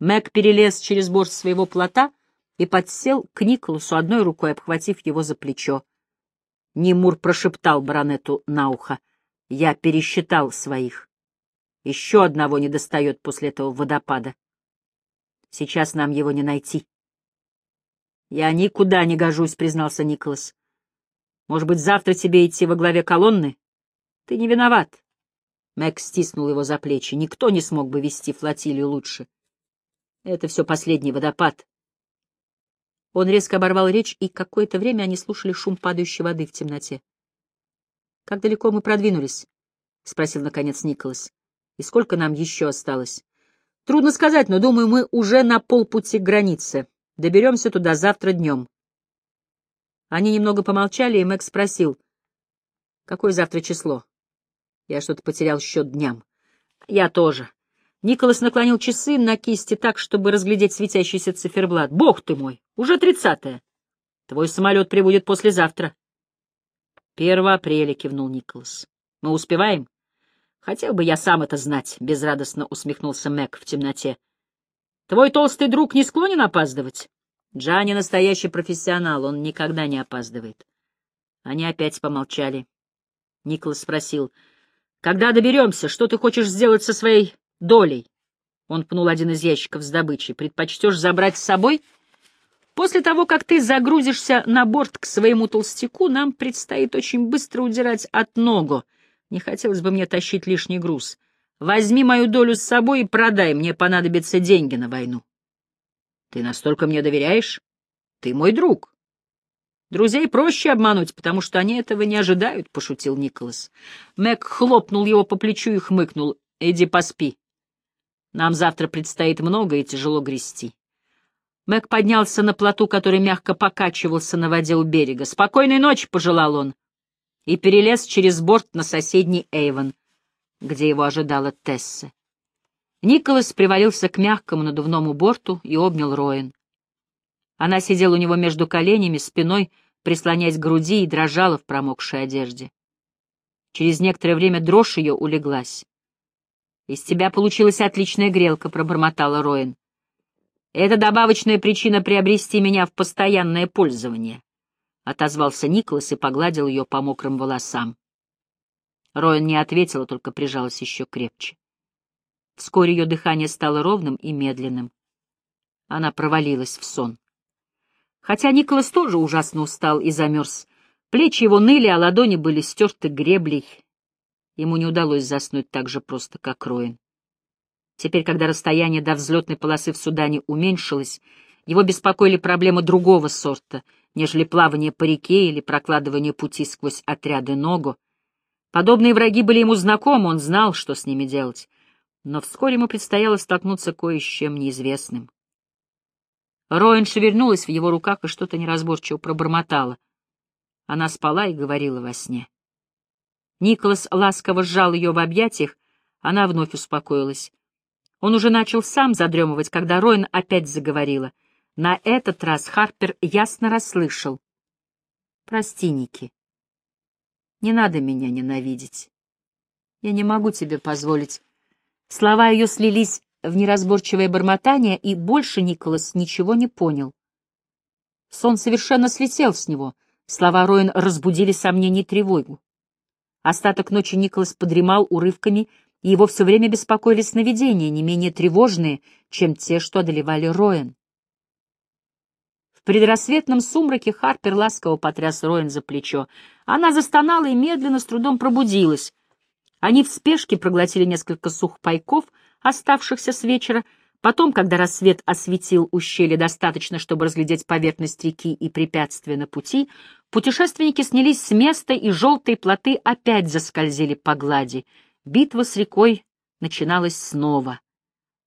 Мэг перелез через борт своего плота и подсел к Николасу, одной рукой обхватив его за плечо. Нимур прошептал баронету на ухо. «Я пересчитал своих. Еще одного не достает после этого водопада. Сейчас нам его не найти». «Я никуда не гожусь», — признался Николас. «Может быть, завтра тебе идти во главе колонны? Ты не виноват». Мэг стиснул его за плечи. «Никто не смог бы вести флотилию лучше. Это все последний водопад». Он резко оборвал речь, и какое-то время они слушали шум падающей воды в темноте. «Как далеко мы продвинулись?» — спросил, наконец, Николас. «И сколько нам еще осталось?» «Трудно сказать, но, думаю, мы уже на полпути к границе. Доберемся туда завтра днем. Они немного помолчали, и Мэг спросил, «Какое завтра число?» Я что-то потерял счет дням. «Я тоже». Николас наклонил часы на кисти так, чтобы разглядеть светящийся циферблат. «Бог ты мой! Уже тридцатое! Твой самолет прибудет послезавтра». «Первого апреля», — кивнул Николас. «Мы успеваем?» «Хотел бы я сам это знать», — безрадостно усмехнулся Мэг в темноте. Твой толстый друг не склонен опаздывать? Джани настоящий профессионал, он никогда не опаздывает. Они опять помолчали. Николас спросил, «Когда доберемся, что ты хочешь сделать со своей долей?» Он пнул один из ящиков с добычей. «Предпочтешь забрать с собой?» «После того, как ты загрузишься на борт к своему толстяку, нам предстоит очень быстро удирать от ногу. Не хотелось бы мне тащить лишний груз. Возьми мою долю с собой и продай, мне понадобятся деньги на войну. Ты настолько мне доверяешь? Ты мой друг. Друзей проще обмануть, потому что они этого не ожидают, — пошутил Николас. Мэг хлопнул его по плечу и хмыкнул. Иди поспи. Нам завтра предстоит много и тяжело грести. Мэг поднялся на плоту, который мягко покачивался на воде у берега. «Спокойной ночи!» — пожелал он. И перелез через борт на соседний Эйвен где его ожидала Тесса. Николас привалился к мягкому надувному борту и обнял Роин. Она сидела у него между коленями, спиной прислоняясь к груди и дрожала в промокшей одежде. Через некоторое время дрожь ее улеглась. «Из тебя получилась отличная грелка», — пробормотала Роин. «Это добавочная причина приобрести меня в постоянное пользование», — отозвался Николас и погладил ее по мокрым волосам. Роэн не ответила, только прижалась еще крепче. Вскоре ее дыхание стало ровным и медленным. Она провалилась в сон. Хотя Николас тоже ужасно устал и замерз. Плечи его ныли, а ладони были стерты греблей. Ему не удалось заснуть так же просто, как Роин. Теперь, когда расстояние до взлетной полосы в Судане уменьшилось, его беспокоили проблемы другого сорта, нежели плавание по реке или прокладывание пути сквозь отряды ногу. Подобные враги были ему знакомы, он знал, что с ними делать. Но вскоре ему предстояло столкнуться кое с чем неизвестным. Роин шевельнулась в его руках и что-то неразборчиво пробормотала. Она спала и говорила во сне. Николас ласково сжал ее в объятиях, она вновь успокоилась. Он уже начал сам задремывать, когда Роин опять заговорила. На этот раз Харпер ясно расслышал. «Прости, Ники. Не надо меня ненавидеть. Я не могу тебе позволить. Слова ее слились в неразборчивое бормотание, и больше Николас ничего не понял. Сон совершенно слетел с него. Слова Роин разбудили сомнения и тревогу. Остаток ночи Николас подремал урывками, и его все время беспокоили сновидения, не менее тревожные, чем те, что одолевали Роин. В предрассветном сумраке Харпер ласково потряс Роин за плечо. Она застонала и медленно, с трудом пробудилась. Они в спешке проглотили несколько сухпайков, оставшихся с вечера. Потом, когда рассвет осветил ущелье достаточно, чтобы разглядеть поверхность реки и препятствия на пути, путешественники снялись с места, и желтые плоты опять заскользили по глади. Битва с рекой начиналась снова.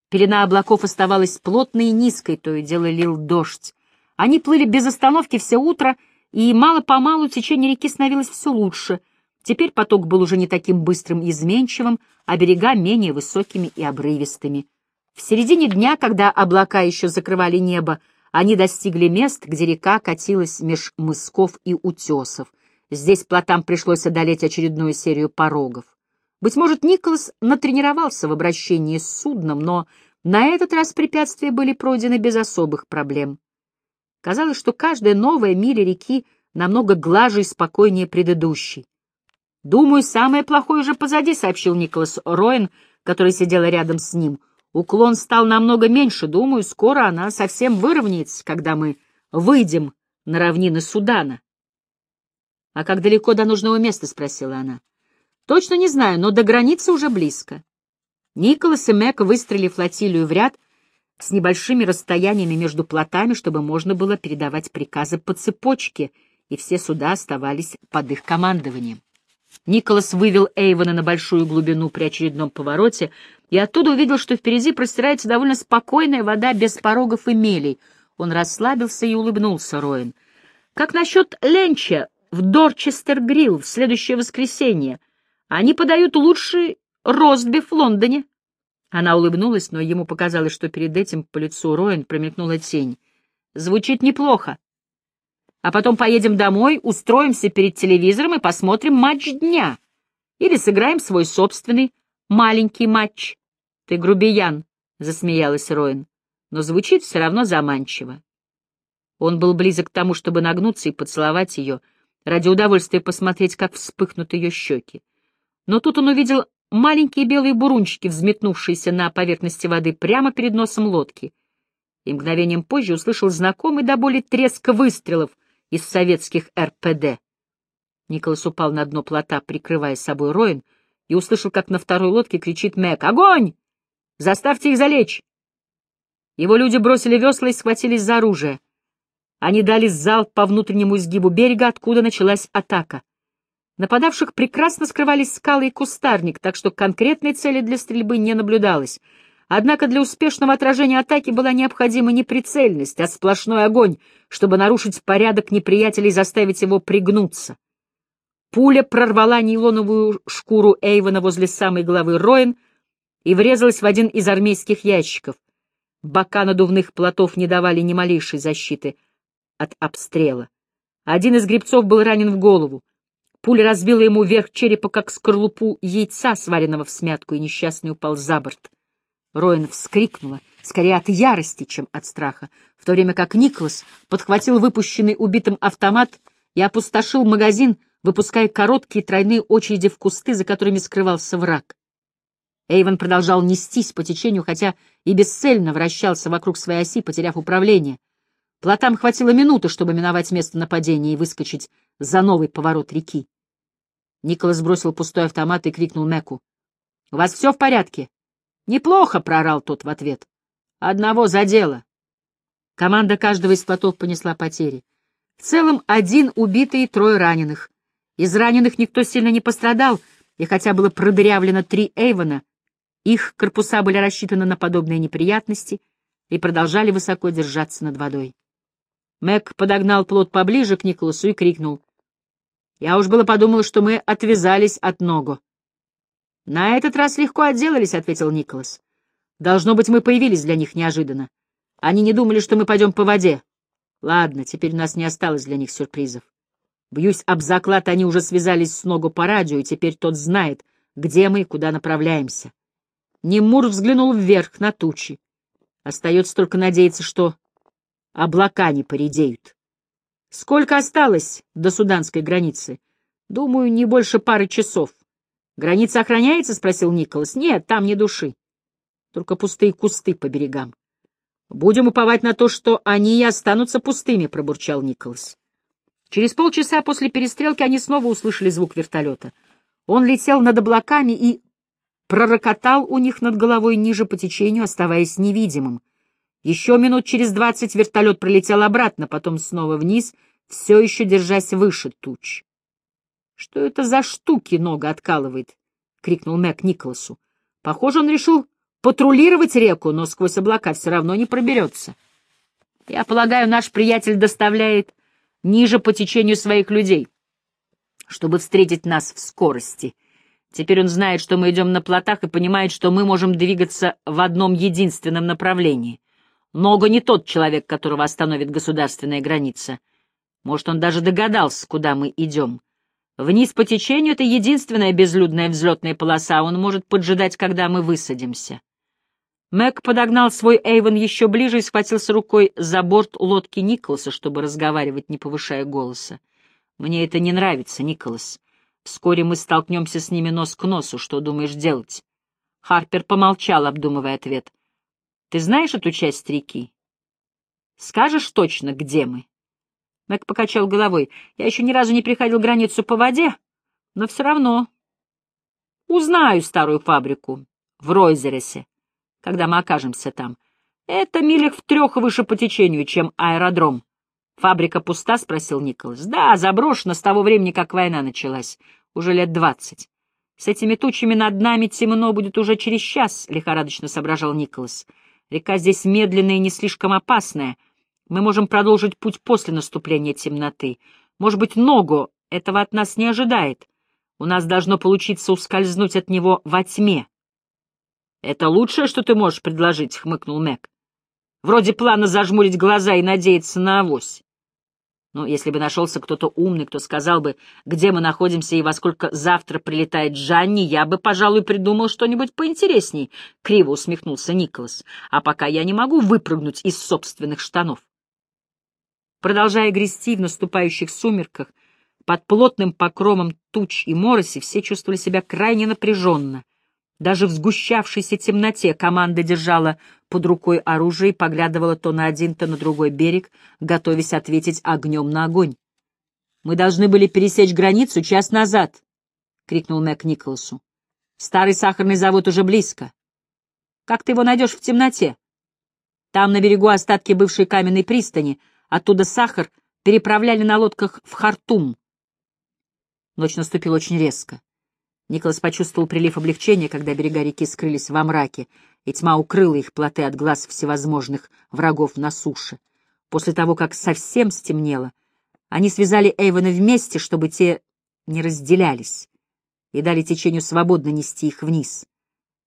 Пелена облаков оставалась плотной и низкой, то и дело лил дождь. Они плыли без остановки все утро, и мало-помалу течение реки становилось все лучше. Теперь поток был уже не таким быстрым и изменчивым, а берега менее высокими и обрывистыми. В середине дня, когда облака еще закрывали небо, они достигли мест, где река катилась меж мысков и утесов. Здесь плотам пришлось одолеть очередную серию порогов. Быть может, Николас натренировался в обращении с судном, но На этот раз препятствия были пройдены без особых проблем. Казалось, что каждая новая миля реки намного глаже и спокойнее предыдущей. «Думаю, самое плохое уже позади», — сообщил Николас Роин, который сидел рядом с ним. «Уклон стал намного меньше. Думаю, скоро она совсем выровняется, когда мы выйдем на равнины Судана». «А как далеко до нужного места?» — спросила она. «Точно не знаю, но до границы уже близко». Николас и Мэг выстроили флотилию в ряд с небольшими расстояниями между плотами, чтобы можно было передавать приказы по цепочке, и все суда оставались под их командованием. Николас вывел Эйвона на большую глубину при очередном повороте и оттуда увидел, что впереди простирается довольно спокойная вода без порогов и мелей. Он расслабился и улыбнулся Роин. «Как насчет ленча в Дорчестер-Грилл в следующее воскресенье? Они подают лучший ростбиф в Лондоне». Она улыбнулась, но ему показалось, что перед этим по лицу Роин промелькнула тень. «Звучит неплохо а потом поедем домой, устроимся перед телевизором и посмотрим матч дня. Или сыграем свой собственный маленький матч. Ты грубиян, — засмеялась Роин, — но звучит все равно заманчиво. Он был близок к тому, чтобы нагнуться и поцеловать ее, ради удовольствия посмотреть, как вспыхнут ее щеки. Но тут он увидел маленькие белые бурунчики, взметнувшиеся на поверхности воды прямо перед носом лодки, и мгновением позже услышал знакомый до боли треск выстрелов — из советских РПД. Николас упал на дно плота, прикрывая собой Роин, и услышал, как на второй лодке кричит Мэг «Огонь! Заставьте их залечь!» Его люди бросили весла и схватились за оружие. Они дали залп по внутреннему изгибу берега, откуда началась атака. Нападавших прекрасно скрывались скалы и кустарник, так что конкретной цели для стрельбы не наблюдалось — Однако для успешного отражения атаки была необходима не прицельность, а сплошной огонь, чтобы нарушить порядок неприятеля и заставить его пригнуться. Пуля прорвала нейлоновую шкуру Эйвона возле самой головы Роин и врезалась в один из армейских ящиков. Бока надувных плотов не давали ни малейшей защиты от обстрела. Один из гребцов был ранен в голову. Пуля разбила ему верх черепа, как скорлупу яйца, сваренного в смятку, и несчастный упал за борт. Роин вскрикнула, скорее от ярости, чем от страха, в то время как Николас подхватил выпущенный убитым автомат и опустошил магазин, выпуская короткие тройные очереди в кусты, за которыми скрывался враг. Эйвен продолжал нестись по течению, хотя и бесцельно вращался вокруг своей оси, потеряв управление. Плотам хватило минуты, чтобы миновать место нападения и выскочить за новый поворот реки. Николас бросил пустой автомат и крикнул Мэку. — У вас все в порядке? «Неплохо», — прорал тот в ответ. «Одного задело». Команда каждого из плотов понесла потери. В целом один убитый и трое раненых. Из раненых никто сильно не пострадал, и хотя было продырявлено три Эйвона, их корпуса были рассчитаны на подобные неприятности и продолжали высоко держаться над водой. Мэг подогнал плот поближе к Николасу и крикнул. «Я уж было подумал, что мы отвязались от ногу. «На этот раз легко отделались», — ответил Николас. «Должно быть, мы появились для них неожиданно. Они не думали, что мы пойдем по воде. Ладно, теперь у нас не осталось для них сюрпризов. Бьюсь об заклад, они уже связались с Ногу по радио, и теперь тот знает, где мы и куда направляемся». Немур взглянул вверх на тучи. Остается только надеяться, что облака не поредеют. Сколько осталось до суданской границы? Думаю, не больше пары часов. «Граница охраняется?» — спросил Николас. «Нет, там ни души. Только пустые кусты по берегам». «Будем уповать на то, что они и останутся пустыми», — пробурчал Николас. Через полчаса после перестрелки они снова услышали звук вертолета. Он летел над облаками и пророкотал у них над головой ниже по течению, оставаясь невидимым. Еще минут через двадцать вертолет пролетел обратно, потом снова вниз, все еще держась выше туч. «Что это за штуки нога откалывает?» — крикнул Мэг Николасу. «Похоже, он решил патрулировать реку, но сквозь облака все равно не проберется. Я полагаю, наш приятель доставляет ниже по течению своих людей, чтобы встретить нас в скорости. Теперь он знает, что мы идем на плотах и понимает, что мы можем двигаться в одном единственном направлении. Нога не тот человек, которого остановит государственная граница. Может, он даже догадался, куда мы идем». Вниз по течению — это единственная безлюдная взлетная полоса, он может поджидать, когда мы высадимся. Мэг подогнал свой Эйвен еще ближе и схватился рукой за борт лодки Николаса, чтобы разговаривать, не повышая голоса. «Мне это не нравится, Николас. Вскоре мы столкнемся с ними нос к носу. Что думаешь делать?» Харпер помолчал, обдумывая ответ. «Ты знаешь эту часть реки? Скажешь точно, где мы?» Мэг покачал головой. «Я еще ни разу не приходил границу по воде, но все равно узнаю старую фабрику в Ройзересе когда мы окажемся там. Это милях в трех выше по течению, чем аэродром. «Фабрика пуста?» — спросил Николас. «Да, заброшена с того времени, как война началась. Уже лет двадцать. С этими тучами над нами темно будет уже через час», — лихорадочно соображал Николас. «Река здесь медленная и не слишком опасная. Мы можем продолжить путь после наступления темноты. Может быть, ногу этого от нас не ожидает. У нас должно получиться ускользнуть от него во тьме. «Это лучшее, что ты можешь предложить», — хмыкнул Мэг. «Вроде плана зажмурить глаза и надеяться на авось. Ну, если бы нашелся кто-то умный, кто сказал бы, где мы находимся и во сколько завтра прилетает Джанни, я бы, пожалуй, придумал что-нибудь поинтересней», — криво усмехнулся Николас. «А пока я не могу выпрыгнуть из собственных штанов». Продолжая грести в наступающих сумерках, под плотным покровом туч и мороси все чувствовали себя крайне напряженно — даже в сгущавшейся темноте команда держала под рукой оружие и поглядывала то на один, то на другой берег, готовясь ответить огнем на огонь. «Мы должны были пересечь границу час назад», — крикнул Мэг Николасу. «Старый сахарный завод уже близко. Как ты его найдешь в темноте? Там на берегу остатки бывшей каменной пристани, оттуда сахар переправляли на лодках в Хартум». Ночь наступила очень резко. Николас почувствовал прилив облегчения, когда берега реки скрылись во мраке, и тьма укрыла их плоты от глаз всевозможных врагов на суше. После того, как совсем стемнело, они связали Эйвена вместе, чтобы те не разделялись, и дали течению свободно нести их вниз.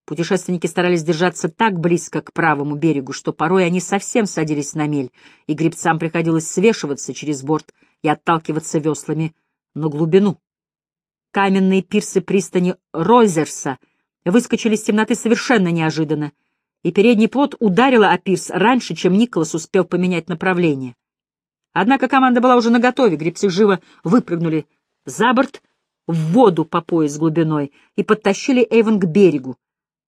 Путешественники старались держаться так близко к правому берегу, что порой они совсем садились на мель, и гребцам приходилось свешиваться через борт и отталкиваться веслами на глубину. Каменные пирсы пристани Ройзерса выскочили из темноты совершенно неожиданно, и передний плот ударила о пирс раньше, чем Николас успел поменять направление. Однако команда была уже наготове, гребцы живо выпрыгнули за борт в воду по пояс глубиной и подтащили Эйвен к берегу.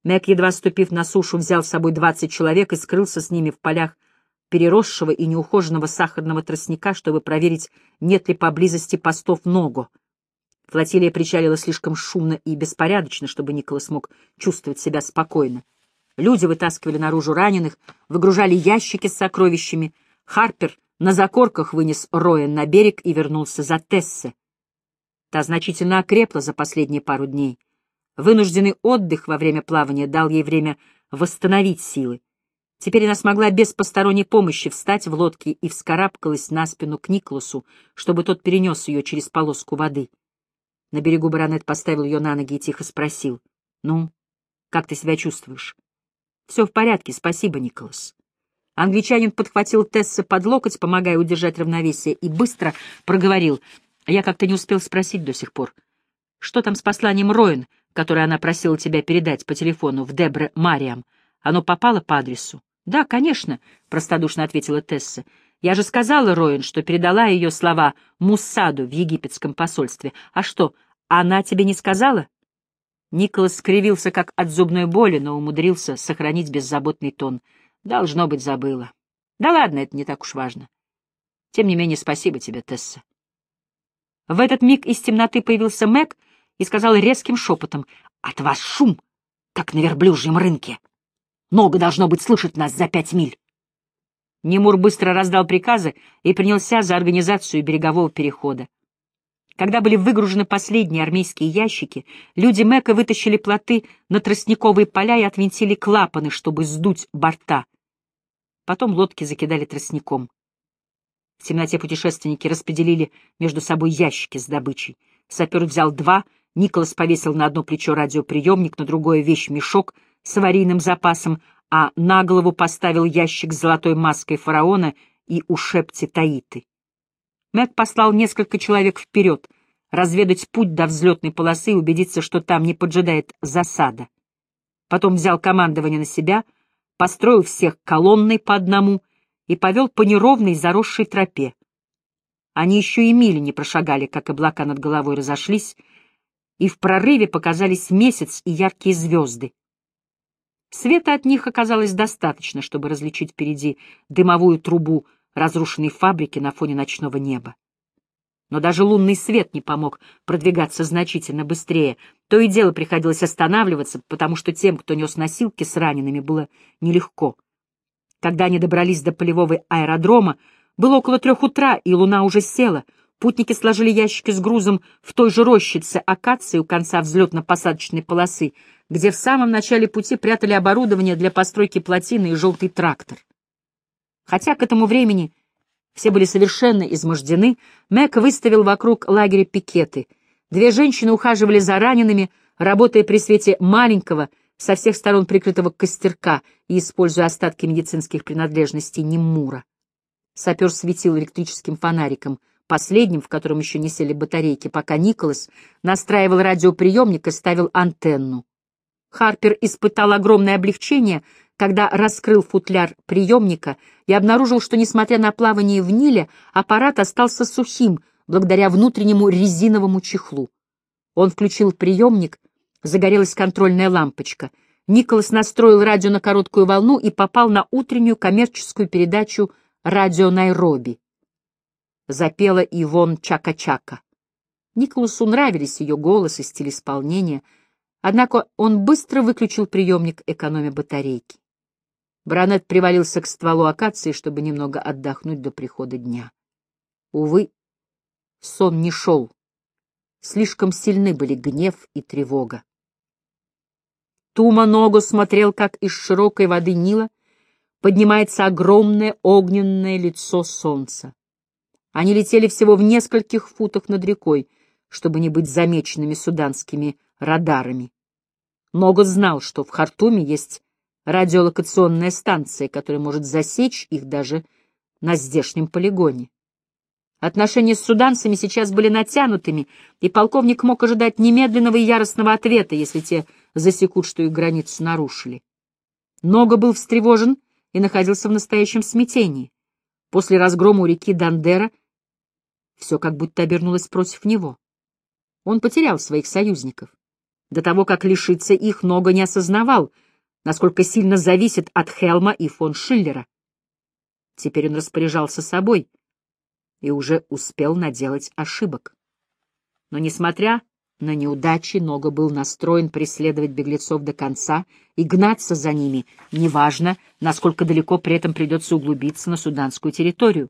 Мэг, едва ступив на сушу, взял с собой двадцать человек и скрылся с ними в полях переросшего и неухоженного сахарного тростника, чтобы проверить, нет ли поблизости постов ногу. Флотилия причалила слишком шумно и беспорядочно, чтобы Николас мог чувствовать себя спокойно. Люди вытаскивали наружу раненых, выгружали ящики с сокровищами. Харпер на закорках вынес Роя на берег и вернулся за Тессе. Та значительно окрепла за последние пару дней. Вынужденный отдых во время плавания дал ей время восстановить силы. Теперь она смогла без посторонней помощи встать в лодке и вскарабкалась на спину к Николасу, чтобы тот перенес ее через полоску воды. На берегу баронет поставил ее на ноги и тихо спросил. «Ну, как ты себя чувствуешь?» «Все в порядке, спасибо, Николас». Англичанин подхватил Тесса под локоть, помогая удержать равновесие, и быстро проговорил. «Я как-то не успел спросить до сих пор. Что там с посланием Роин, которое она просила тебя передать по телефону в Дебре Мариам? Оно попало по адресу?» «Да, конечно», — простодушно ответила Тесса. Я же сказала Роин, что передала ее слова Муссаду в египетском посольстве. А что, она тебе не сказала? Николас скривился, как от зубной боли, но умудрился сохранить беззаботный тон. Должно быть, забыла. Да ладно, это не так уж важно. Тем не менее, спасибо тебе, Тесса. В этот миг из темноты появился Мэг и сказал резким шепотом, «От вас шум, как на верблюжьем рынке. Много должно быть слышать нас за пять миль». Немур быстро раздал приказы и принялся за организацию берегового перехода. Когда были выгружены последние армейские ящики, люди Мэка вытащили плоты на тростниковые поля и отвинтили клапаны, чтобы сдуть борта. Потом лодки закидали тростником. В темноте путешественники распределили между собой ящики с добычей. Сапер взял два, Николас повесил на одно плечо радиоприемник, на другое вещь-мешок с аварийным запасом, а на голову поставил ящик с золотой маской фараона и ушепти Таиты. Мэг послал несколько человек вперед, разведать путь до взлетной полосы и убедиться, что там не поджидает засада. Потом взял командование на себя, построил всех колонной по одному и повел по неровной заросшей тропе. Они еще и мили не прошагали, как облака над головой разошлись, и в прорыве показались месяц и яркие звезды. Света от них оказалось достаточно, чтобы различить впереди дымовую трубу разрушенной фабрики на фоне ночного неба. Но даже лунный свет не помог продвигаться значительно быстрее. То и дело приходилось останавливаться, потому что тем, кто нес носилки с ранеными, было нелегко. Когда они добрались до полевого аэродрома, было около трех утра, и луна уже села. Путники сложили ящики с грузом в той же рощице акации у конца взлетно-посадочной полосы, где в самом начале пути прятали оборудование для постройки плотины и желтый трактор. Хотя к этому времени все были совершенно измождены, Мэг выставил вокруг лагеря пикеты. Две женщины ухаживали за ранеными, работая при свете маленького, со всех сторон прикрытого костерка и используя остатки медицинских принадлежностей Немура. Сапер светил электрическим фонариком, последним, в котором еще не сели батарейки, пока Николас настраивал радиоприемник и ставил антенну. Харпер испытал огромное облегчение, когда раскрыл футляр приемника и обнаружил, что, несмотря на плавание в Ниле, аппарат остался сухим благодаря внутреннему резиновому чехлу. Он включил приемник, загорелась контрольная лампочка. Николас настроил радио на короткую волну и попал на утреннюю коммерческую передачу «Радио Найроби». Запела Ивон Чака-Чака. Николасу нравились ее голос и стиль исполнения, однако он быстро выключил приемник, экономя батарейки. Бранет привалился к стволу акации, чтобы немного отдохнуть до прихода дня. Увы, сон не шел. Слишком сильны были гнев и тревога. Тума ногу смотрел, как из широкой воды Нила поднимается огромное огненное лицо солнца. Они летели всего в нескольких футах над рекой, чтобы не быть замеченными суданскими радарами. Ногу знал, что в Хартуме есть радиолокационная станция, которая может засечь их даже на здешнем полигоне. Отношения с суданцами сейчас были натянутыми, и полковник мог ожидать немедленного и яростного ответа, если те засекут, что их границу нарушили. Нога был встревожен и находился в настоящем смятении. После разгрома у реки Дандера все как будто обернулось против него. Он потерял своих союзников. До того, как лишиться их, Нога не осознавал — насколько сильно зависит от Хелма и фон Шиллера. Теперь он распоряжался собой и уже успел наделать ошибок. Но, несмотря на неудачи, Нога был настроен преследовать беглецов до конца и гнаться за ними, неважно, насколько далеко при этом придется углубиться на суданскую территорию.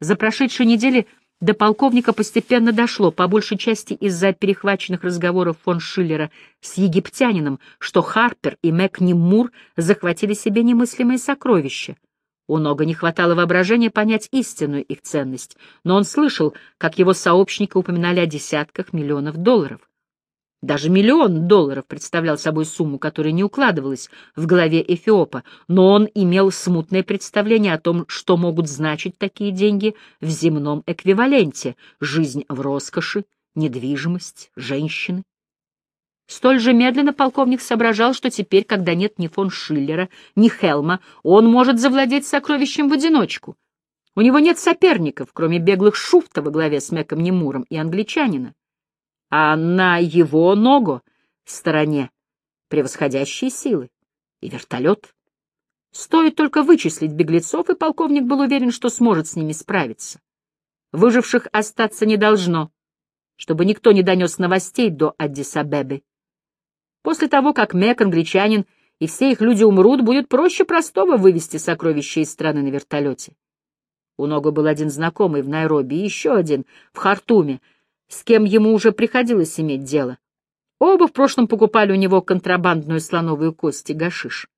За прошедшие недели до полковника постепенно дошло, по большей части из-за перехваченных разговоров фон Шиллера с египтянином, что Харпер и Мэк Мур захватили себе немыслимые сокровища. У Нога не хватало воображения понять истинную их ценность, но он слышал, как его сообщники упоминали о десятках миллионов долларов. Даже миллион долларов представлял собой сумму, которая не укладывалась в голове Эфиопа, но он имел смутное представление о том, что могут значить такие деньги в земном эквиваленте — жизнь в роскоши, недвижимость, женщины. Столь же медленно полковник соображал, что теперь, когда нет ни фон Шиллера, ни Хелма, он может завладеть сокровищем в одиночку. У него нет соперников, кроме беглых шуфта во главе с Меком Немуром и англичанина а на его ногу стороне превосходящие силы и вертолет. Стоит только вычислить беглецов, и полковник был уверен, что сможет с ними справиться. Выживших остаться не должно, чтобы никто не донес новостей до Аддис-Абебы. После того, как Мек, англичанин и все их люди умрут, будет проще простого вывести сокровища из страны на вертолете. У Нога был один знакомый в Найроби и еще один в Хартуме, с кем ему уже приходилось иметь дело. Оба в прошлом покупали у него контрабандную слоновую кость и гашиш.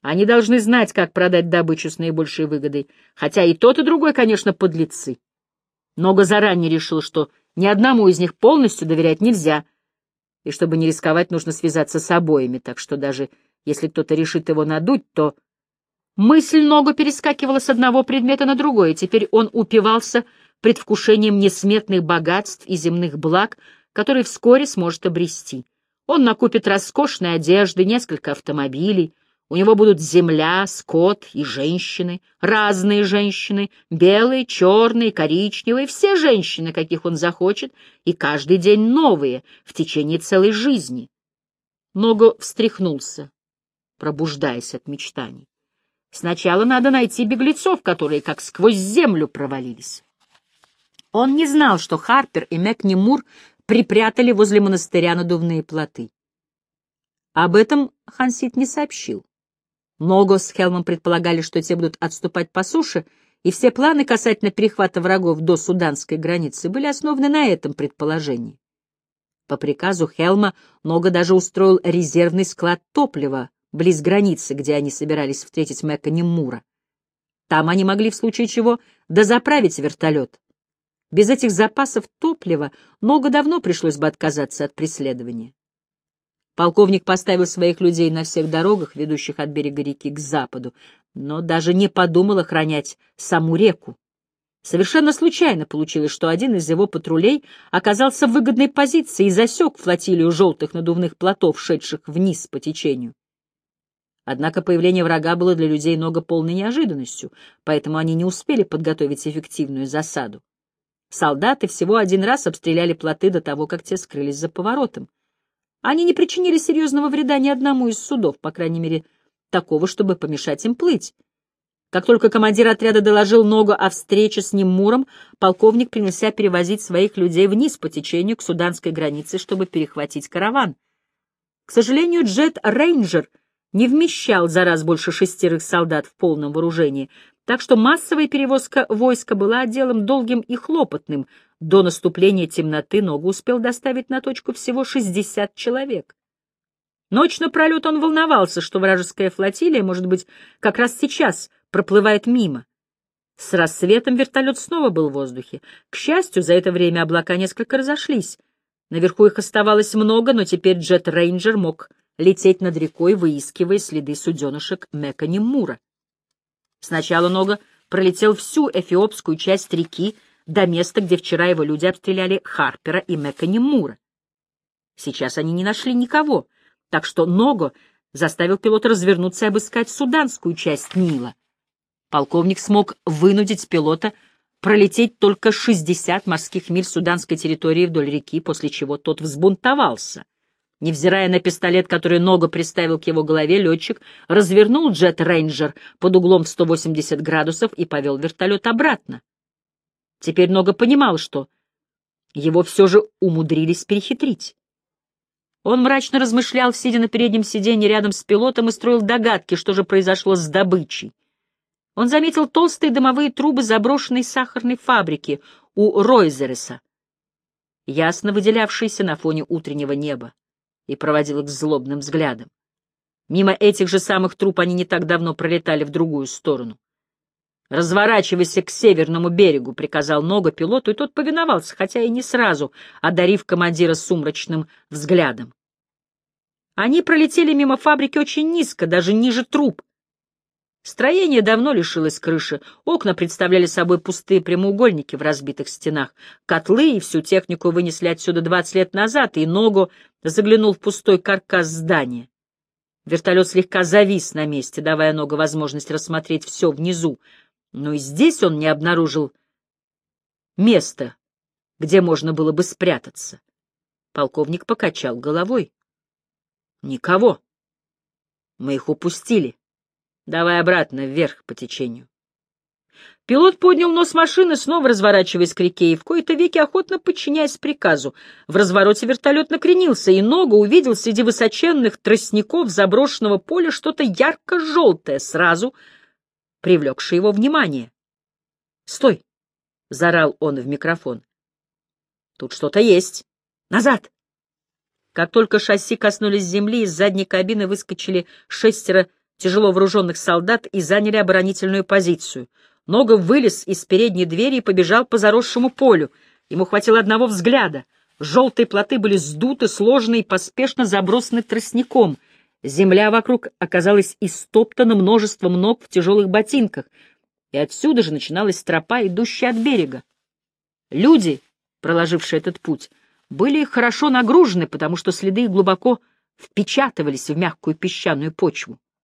Они должны знать, как продать добычу с наибольшей выгодой, хотя и тот, и другой, конечно, подлецы. Много заранее решил, что ни одному из них полностью доверять нельзя, и чтобы не рисковать, нужно связаться с обоими, так что даже если кто-то решит его надуть, то... Мысль ногу перескакивала с одного предмета на другой, и теперь он упивался предвкушением несметных богатств и земных благ, которые вскоре сможет обрести. Он накупит роскошной одежды, несколько автомобилей, У него будут земля, скот и женщины, разные женщины, белые, черные, коричневые, все женщины, каких он захочет, и каждый день новые, в течение целой жизни. Ногу встряхнулся, пробуждаясь от мечтаний. Сначала надо найти беглецов, которые как сквозь землю провалились. Он не знал, что Харпер и Мэкни Мур припрятали возле монастыря надувные плоты. Об этом Хансит не сообщил. Ного с Хелмом предполагали, что те будут отступать по суше, и все планы касательно перехвата врагов до суданской границы были основаны на этом предположении. По приказу Хелма Ного даже устроил резервный склад топлива близ границы, где они собирались встретить Мэкани Мура. Там они могли в случае чего дозаправить вертолет. Без этих запасов топлива Ного давно пришлось бы отказаться от преследования. Полковник поставил своих людей на всех дорогах, ведущих от берега реки к западу, но даже не подумал охранять саму реку. Совершенно случайно получилось, что один из его патрулей оказался в выгодной позиции и засек флотилию желтых надувных плотов, шедших вниз по течению. Однако появление врага было для людей много полной неожиданностью, поэтому они не успели подготовить эффективную засаду. Солдаты всего один раз обстреляли плоты до того, как те скрылись за поворотом. Они не причинили серьезного вреда ни одному из судов, по крайней мере, такого, чтобы помешать им плыть. Как только командир отряда доложил ногу о встрече с ним Муром, полковник принялся перевозить своих людей вниз по течению к суданской границе, чтобы перехватить караван. К сожалению, джет «Рейнджер» не вмещал за раз больше шестерых солдат в полном вооружении, так что массовая перевозка войска была делом долгим и хлопотным, до наступления темноты Ногу успел доставить на точку всего 60 человек. Ночь напролет он волновался, что вражеская флотилия, может быть, как раз сейчас проплывает мимо. С рассветом вертолет снова был в воздухе. К счастью, за это время облака несколько разошлись. Наверху их оставалось много, но теперь Джет Рейнджер мог лететь над рекой, выискивая следы суденышек Мекани Мура. Сначала Нога пролетел всю эфиопскую часть реки, до места, где вчера его люди обстреляли Харпера и Мэкани Мура. Сейчас они не нашли никого, так что Ного заставил пилота развернуться и обыскать суданскую часть Нила. Полковник смог вынудить пилота пролететь только 60 морских миль суданской территории вдоль реки, после чего тот взбунтовался. Невзирая на пистолет, который Ного приставил к его голове, летчик развернул джет-рейнджер под углом в 180 градусов и повел вертолет обратно. Теперь много понимал, что его все же умудрились перехитрить. Он мрачно размышлял, сидя на переднем сиденье рядом с пилотом, и строил догадки, что же произошло с добычей. Он заметил толстые дымовые трубы заброшенной сахарной фабрики у Ройзереса, ясно выделявшиеся на фоне утреннего неба, и проводил их злобным взглядом. Мимо этих же самых труб они не так давно пролетали в другую сторону. «Разворачивайся к северному берегу», — приказал Нога пилоту, и тот повиновался, хотя и не сразу, одарив командира сумрачным взглядом. Они пролетели мимо фабрики очень низко, даже ниже труб. Строение давно лишилось крыши, окна представляли собой пустые прямоугольники в разбитых стенах. Котлы и всю технику вынесли отсюда двадцать лет назад, и Ногу заглянул в пустой каркас здания. Вертолет слегка завис на месте, давая Ногу возможность рассмотреть все внизу, но и здесь он не обнаружил места, где можно было бы спрятаться. Полковник покачал головой. Никого. Мы их упустили. Давай обратно, вверх по течению. Пилот поднял нос машины, снова разворачиваясь к реке, и в кои-то веки охотно подчиняясь приказу. В развороте вертолет накренился, и ногу увидел среди высоченных тростников заброшенного поля что-то ярко-желтое, сразу привлекший его внимание. «Стой!» — зарал он в микрофон. «Тут что-то есть! Назад!» Как только шасси коснулись земли, из задней кабины выскочили шестеро тяжело вооруженных солдат и заняли оборонительную позицию. Нога вылез из передней двери и побежал по заросшему полю. Ему хватило одного взгляда. Желтые плоты были сдуты, сложены и поспешно забросаны тростником — Земля вокруг оказалась истоптана множеством ног в тяжелых ботинках, и отсюда же начиналась тропа, идущая от берега. Люди, проложившие этот путь, были хорошо нагружены, потому что следы глубоко впечатывались в мягкую песчаную почву.